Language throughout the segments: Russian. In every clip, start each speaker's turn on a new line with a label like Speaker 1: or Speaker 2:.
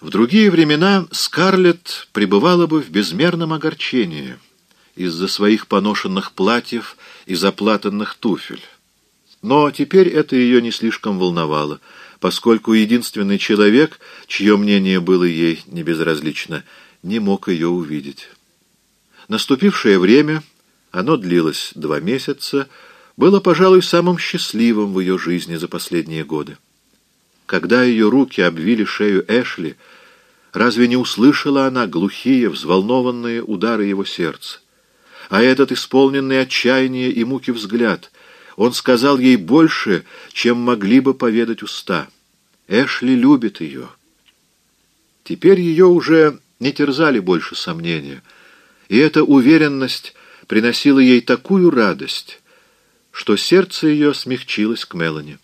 Speaker 1: В другие времена Скарлетт пребывала бы в безмерном огорчении из-за своих поношенных платьев и заплатанных туфель. Но теперь это ее не слишком волновало, поскольку единственный человек, чье мнение было ей небезразлично, не мог ее увидеть. Наступившее время, оно длилось два месяца, было, пожалуй, самым счастливым в ее жизни за последние годы. Когда ее руки обвили шею Эшли, разве не услышала она глухие, взволнованные удары его сердца? А этот исполненный отчаяния и муки взгляд — он сказал ей больше, чем могли бы поведать уста. Эшли любит ее. Теперь ее уже не терзали больше сомнения, и эта уверенность приносила ей такую радость, что сердце ее смягчилось к Мелани.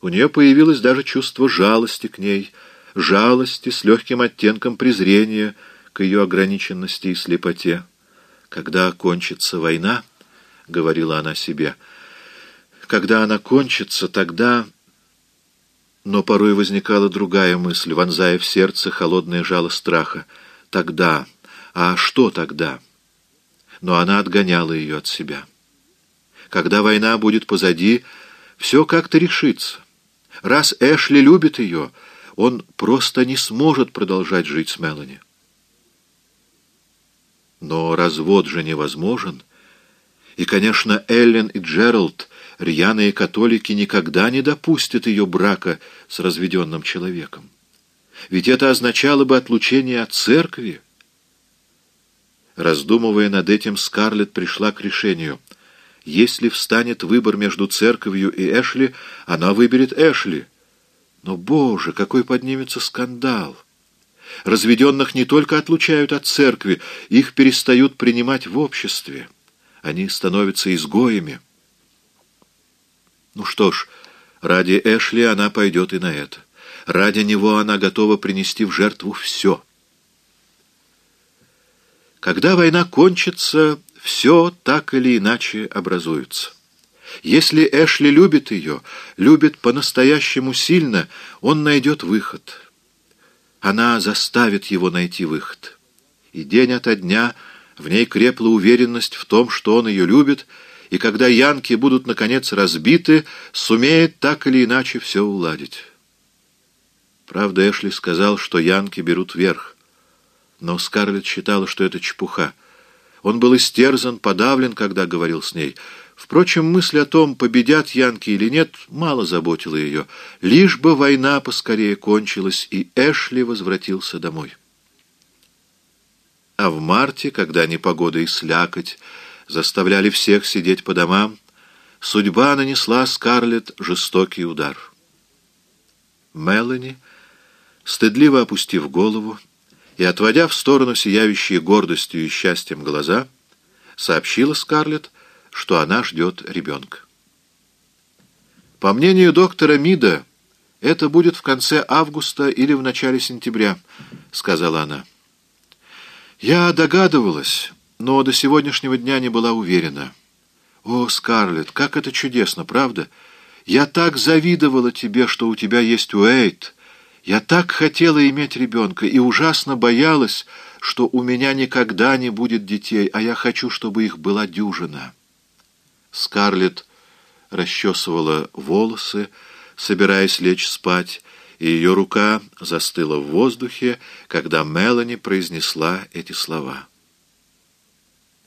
Speaker 1: У нее появилось даже чувство жалости к ней, жалости с легким оттенком презрения к ее ограниченности и слепоте. «Когда кончится война», — говорила она себе, — когда она кончится, тогда... Но порой возникала другая мысль, вонзая в сердце холодное жало страха. Тогда... А что тогда? Но она отгоняла ее от себя. Когда война будет позади, все как-то решится. Раз Эшли любит ее, он просто не сможет продолжать жить с Мелани. Но развод же невозможен. И, конечно, Эллен и Джеральд рьяные католики никогда не допустят ее брака с разведенным человеком. Ведь это означало бы отлучение от церкви. Раздумывая над этим, Скарлетт пришла к решению. Если встанет выбор между церковью и Эшли, она выберет Эшли. Но, боже, какой поднимется скандал! Разведенных не только отлучают от церкви, их перестают принимать в обществе. Они становятся изгоями. Ну что ж, ради Эшли она пойдет и на это. Ради него она готова принести в жертву все. Когда война кончится, все так или иначе образуется. Если Эшли любит ее, любит по-настоящему сильно, он найдет выход. Она заставит его найти выход. И день ото дня в ней крепла уверенность в том, что он ее любит, и когда янки будут, наконец, разбиты, сумеет так или иначе все уладить. Правда, Эшли сказал, что янки берут верх. Но Скарлетт считала, что это чепуха. Он был истерзан, подавлен, когда говорил с ней. Впрочем, мысль о том, победят янки или нет, мало заботила ее. Лишь бы война поскорее кончилась, и Эшли возвратился домой. А в марте, когда непогода и слякоть, заставляли всех сидеть по домам, судьба нанесла Скарлетт жестокий удар. Мелани, стыдливо опустив голову и отводя в сторону сияющие гордостью и счастьем глаза, сообщила Скарлетт, что она ждет ребенка. По мнению доктора Мида, это будет в конце августа или в начале сентября, сказала она. Я догадывалась, но до сегодняшнего дня не была уверена. О, Скарлетт, как это чудесно, правда? Я так завидовала тебе, что у тебя есть Уэйт. Я так хотела иметь ребенка и ужасно боялась, что у меня никогда не будет детей, а я хочу, чтобы их была дюжина. Скарлетт расчесывала волосы, собираясь лечь спать, и ее рука застыла в воздухе, когда Мелани произнесла эти слова.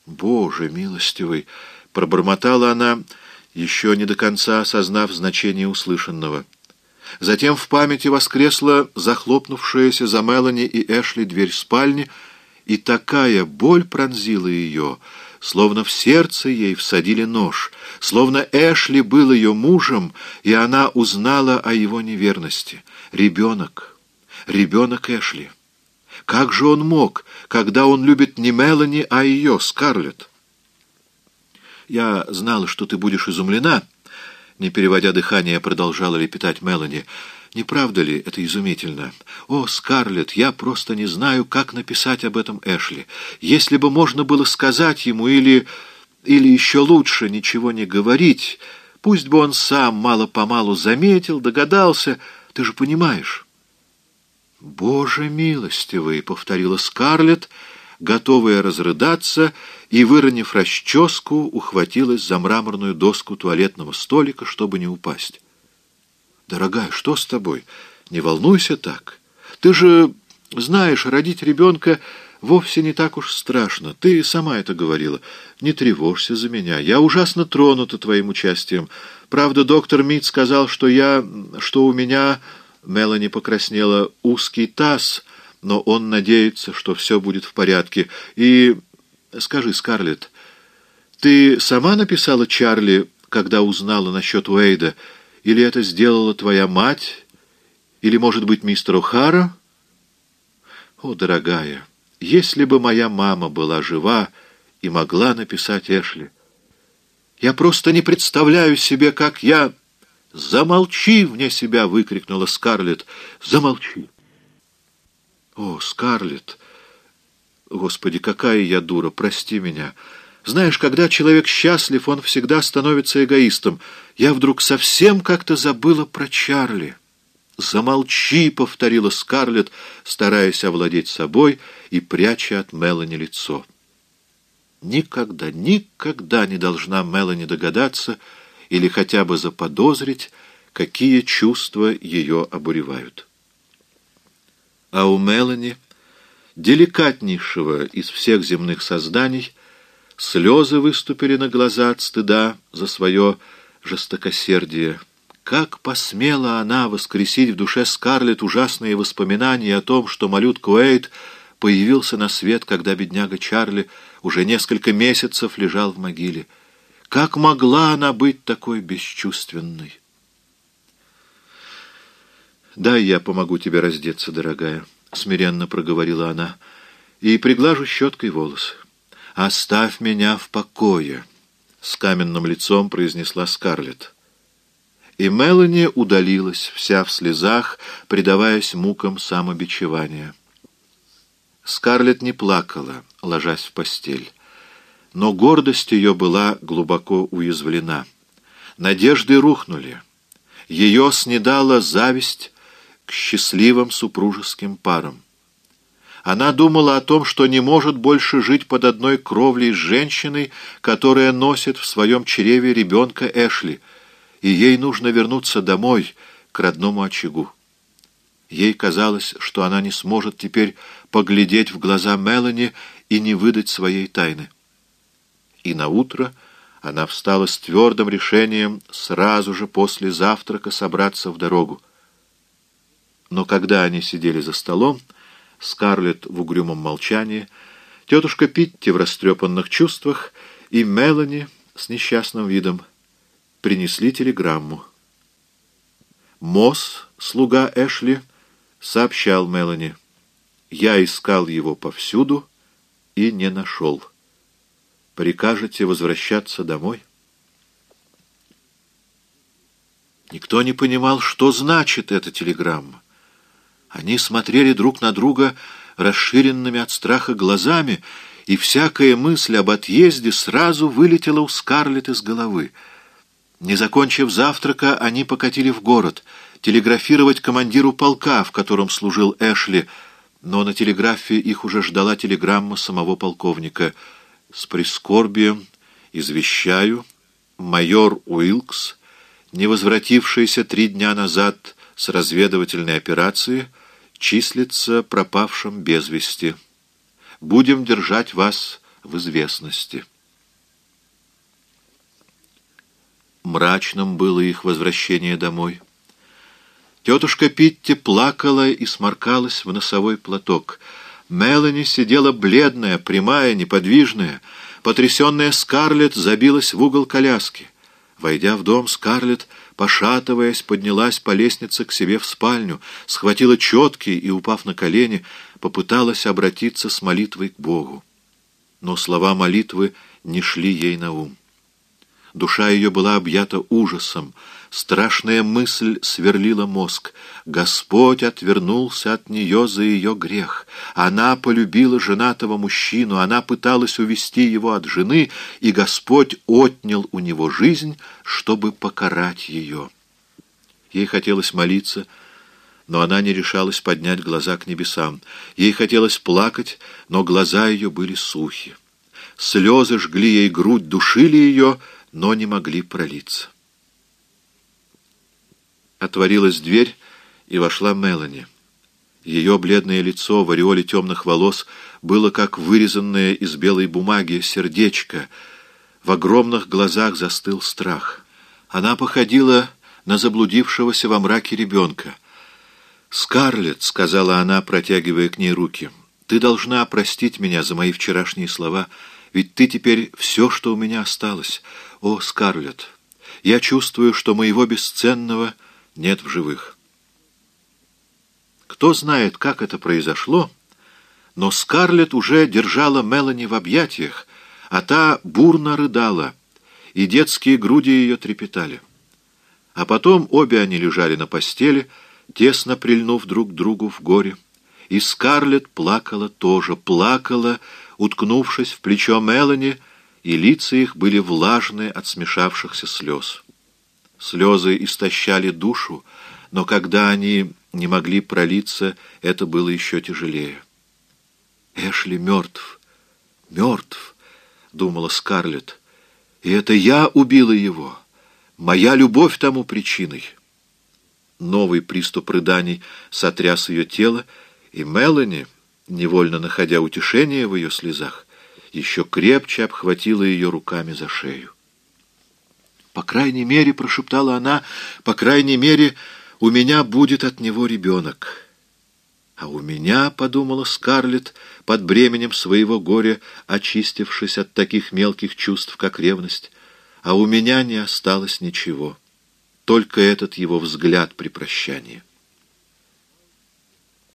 Speaker 1: «Боже милостивый!» — пробормотала она, еще не до конца осознав значение услышанного. Затем в памяти воскресла захлопнувшаяся за Мелани и Эшли дверь спальни, и такая боль пронзила ее, словно в сердце ей всадили нож, словно Эшли был ее мужем, и она узнала о его неверности. Ребенок, ребенок Эшли. Как же он мог, когда он любит не Мелани, а ее, Скарлетт? Я знала, что ты будешь изумлена, не переводя дыхание, продолжала лепетать Мелани. Не правда ли это изумительно? О, Скарлетт, я просто не знаю, как написать об этом Эшли. Если бы можно было сказать ему или... или еще лучше ничего не говорить, пусть бы он сам мало-помалу заметил, догадался, ты же понимаешь... «Боже милостивый!» — повторила Скарлетт, готовая разрыдаться, и, выронив расческу, ухватилась за мраморную доску туалетного столика, чтобы не упасть. «Дорогая, что с тобой? Не волнуйся так. Ты же знаешь, родить ребенка вовсе не так уж страшно. Ты сама это говорила. Не тревожься за меня. Я ужасно тронута твоим участием. Правда, доктор Мит сказал, что я... что у меня...» Мелани покраснела узкий таз, но он надеется, что все будет в порядке. И скажи, Скарлетт, ты сама написала Чарли, когда узнала насчет Уэйда, или это сделала твоя мать, или, может быть, мистер О'Хара? О, дорогая, если бы моя мама была жива и могла написать Эшли, я просто не представляю себе, как я... «Замолчи!» — вне себя выкрикнула Скарлетт. «Замолчи!» «О, Скарлетт! Господи, какая я дура! Прости меня!» Знаешь, когда человек счастлив, он всегда становится эгоистом. Я вдруг совсем как-то забыла про Чарли. «Замолчи!» — повторила Скарлетт, стараясь овладеть собой и пряча от Мелани лицо. Никогда, никогда не должна Мелани догадаться, или хотя бы заподозрить, какие чувства ее обуревают. А у Мелани, деликатнейшего из всех земных созданий, слезы выступили на глаза от стыда за свое жестокосердие. Как посмела она воскресить в душе Скарлетт ужасные воспоминания о том, что малютка Уэйд появился на свет, когда бедняга Чарли уже несколько месяцев лежал в могиле. Как могла она быть такой бесчувственной? «Дай я помогу тебе раздеться, дорогая», — смиренно проговорила она, — «и приглажу щеткой волосы. Оставь меня в покое», — с каменным лицом произнесла Скарлетт. И Мелани удалилась, вся в слезах, предаваясь мукам самобичевания. Скарлетт не плакала, ложась в постель но гордость ее была глубоко уязвлена. Надежды рухнули. Ее снедала зависть к счастливым супружеским парам. Она думала о том, что не может больше жить под одной кровлей с женщиной, которая носит в своем чреве ребенка Эшли, и ей нужно вернуться домой, к родному очагу. Ей казалось, что она не сможет теперь поглядеть в глаза Мелани и не выдать своей тайны и на утро она встала с твердым решением сразу же после завтрака собраться в дорогу. Но когда они сидели за столом, Скарлетт в угрюмом молчании, тетушка Питти в растрепанных чувствах и Мелани с несчастным видом принесли телеграмму. Мосс, слуга Эшли, сообщал Мелани. «Я искал его повсюду и не нашел» прикажете возвращаться домой? Никто не понимал, что значит эта телеграмма. Они смотрели друг на друга расширенными от страха глазами, и всякая мысль об отъезде сразу вылетела у Скарлетт из головы. Не закончив завтрака, они покатили в город, телеграфировать командиру полка, в котором служил Эшли, но на телеграфе их уже ждала телеграмма самого полковника — с прискорбием извещаю, майор Уилкс, не возвратившийся три дня назад с разведывательной операции, числится пропавшим без вести. Будем держать вас в известности. Мрачным было их возвращение домой. Тетушка Питти плакала и сморкалась в носовой платок — Мелани сидела бледная, прямая, неподвижная. Потрясенная Скарлетт забилась в угол коляски. Войдя в дом, Скарлетт, пошатываясь, поднялась по лестнице к себе в спальню, схватила четки и, упав на колени, попыталась обратиться с молитвой к Богу. Но слова молитвы не шли ей на ум. Душа ее была объята ужасом, Страшная мысль сверлила мозг. Господь отвернулся от нее за ее грех. Она полюбила женатого мужчину, она пыталась увести его от жены, и Господь отнял у него жизнь, чтобы покарать ее. Ей хотелось молиться, но она не решалась поднять глаза к небесам. Ей хотелось плакать, но глаза ее были сухи. Слезы жгли ей грудь, душили ее, но не могли пролиться. Отворилась дверь, и вошла Мелани. Ее бледное лицо в ореоле темных волос было как вырезанное из белой бумаги сердечко. В огромных глазах застыл страх. Она походила на заблудившегося во мраке ребенка. «Скарлетт», — сказала она, протягивая к ней руки, — «ты должна простить меня за мои вчерашние слова, ведь ты теперь все, что у меня осталось. О, Скарлетт, я чувствую, что моего бесценного нет в живых». Кто знает, как это произошло, но Скарлетт уже держала Мелани в объятиях, а та бурно рыдала, и детские груди ее трепетали. А потом обе они лежали на постели, тесно прильнув друг к другу в горе, и Скарлетт плакала тоже, плакала, уткнувшись в плечо Мелани, и лица их были влажные от смешавшихся слез. Слезы истощали душу, но когда они не могли пролиться, это было еще тяжелее. «Эшли мертв, мертв», — думала Скарлетт, — «и это я убила его, моя любовь тому причиной». Новый приступ рыданий сотряс ее тело, и Мелани, невольно находя утешение в ее слезах, еще крепче обхватила ее руками за шею. «По крайней мере», — прошептала она, — «по крайней мере...» у меня будет от него ребенок. А у меня, — подумала Скарлетт, под бременем своего горя, очистившись от таких мелких чувств, как ревность, а у меня не осталось ничего, только этот его взгляд при прощании.